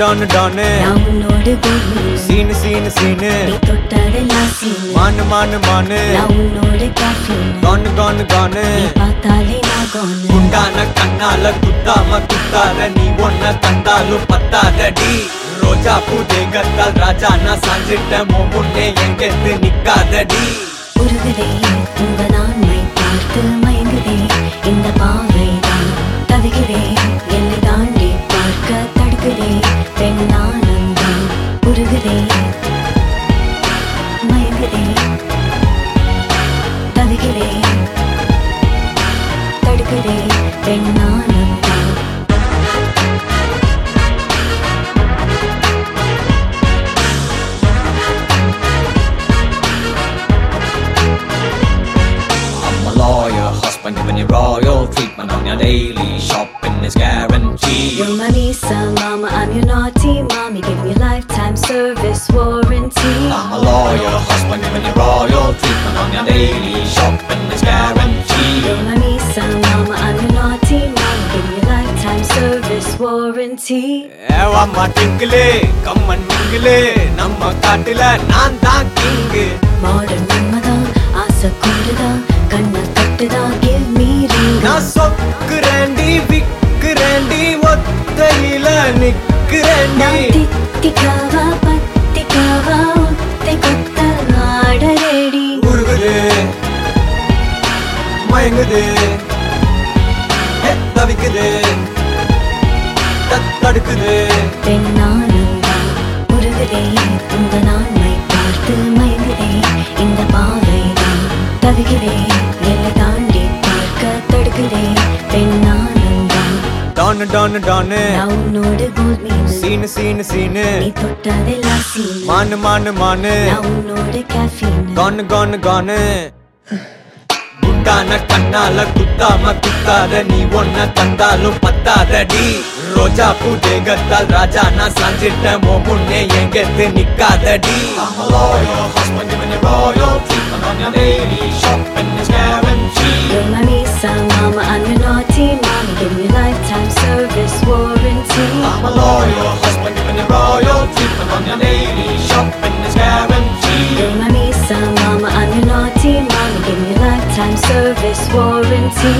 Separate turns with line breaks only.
டானு டானு சீனு சீனு சீனு. மானு மானு மானு. கானு கானு கானு. குண்டான கண்ணால குத்தாம குத்தாத நீ ஒன்ன தந்தாலும் பத்தாதடி. ரோஜா பூ தேகத்தால் ராஜா நான் சாஞ்சிட்ட மோ முன்னே எங்கெத்து நிக்காதடி
உருகுதே
I'm a lawyer, husband giving you royal treatment on your daily
warranty.
ஏவாம்மா டிங்கிளே கம்மன் மிங்கிளே நம்ம காட்டுல நான் தான் கிங்கு.
மாடர்ன் மன்மதான் ஆசை கூடுதான் கண்ணை give me ring
நான் சொக்குறேண்டி விக்குறேண்டி ஒத்தையில நிக்கிறேண்டி
நான் தித்திக்காவா பத்திக்காவா ஒத்தை கொத்த ஆட ரெடி
உருகுது மயங்குது. தடுக்குது.
உருகுதே நான்மை பார்த்து மயங்குதே இந்த பாவைதான் தவிகிறே என்னை தாண்டி பார்க்க தடுக்குதே பெண்ணானந்தா
டானு டானு டானு
உன்னோடு
சீனு சீனு சீனு.
நீ தொட்டதெல்லாம் சீனு.
மானு மானு மானு.
உன்னோட caffeine.
கானு கானு கானு. குண்டான கண்ணால குத்தாம குத்தாத நீ ஒன்ன தந்தாலும் பத்தாதடி. ரோஜா பூ தேகத்தால் ராஜா நான் சாஞ்சிட்ட மோ முன்னே எங்கெத்து நிக்காதடி
I'm a lawyer, husband giving you royal treatment on your daily shopping is guaranteed.
You're my Lisa, mama, I'm your naughty mommy. Give me lifetime service warranty.
I'm a lawyer, husband giving you royal treatment on your daily shopping is guaranteed.
You're my Lisa, mama, I'm your naughty mommy. Give me lifetime service warranty.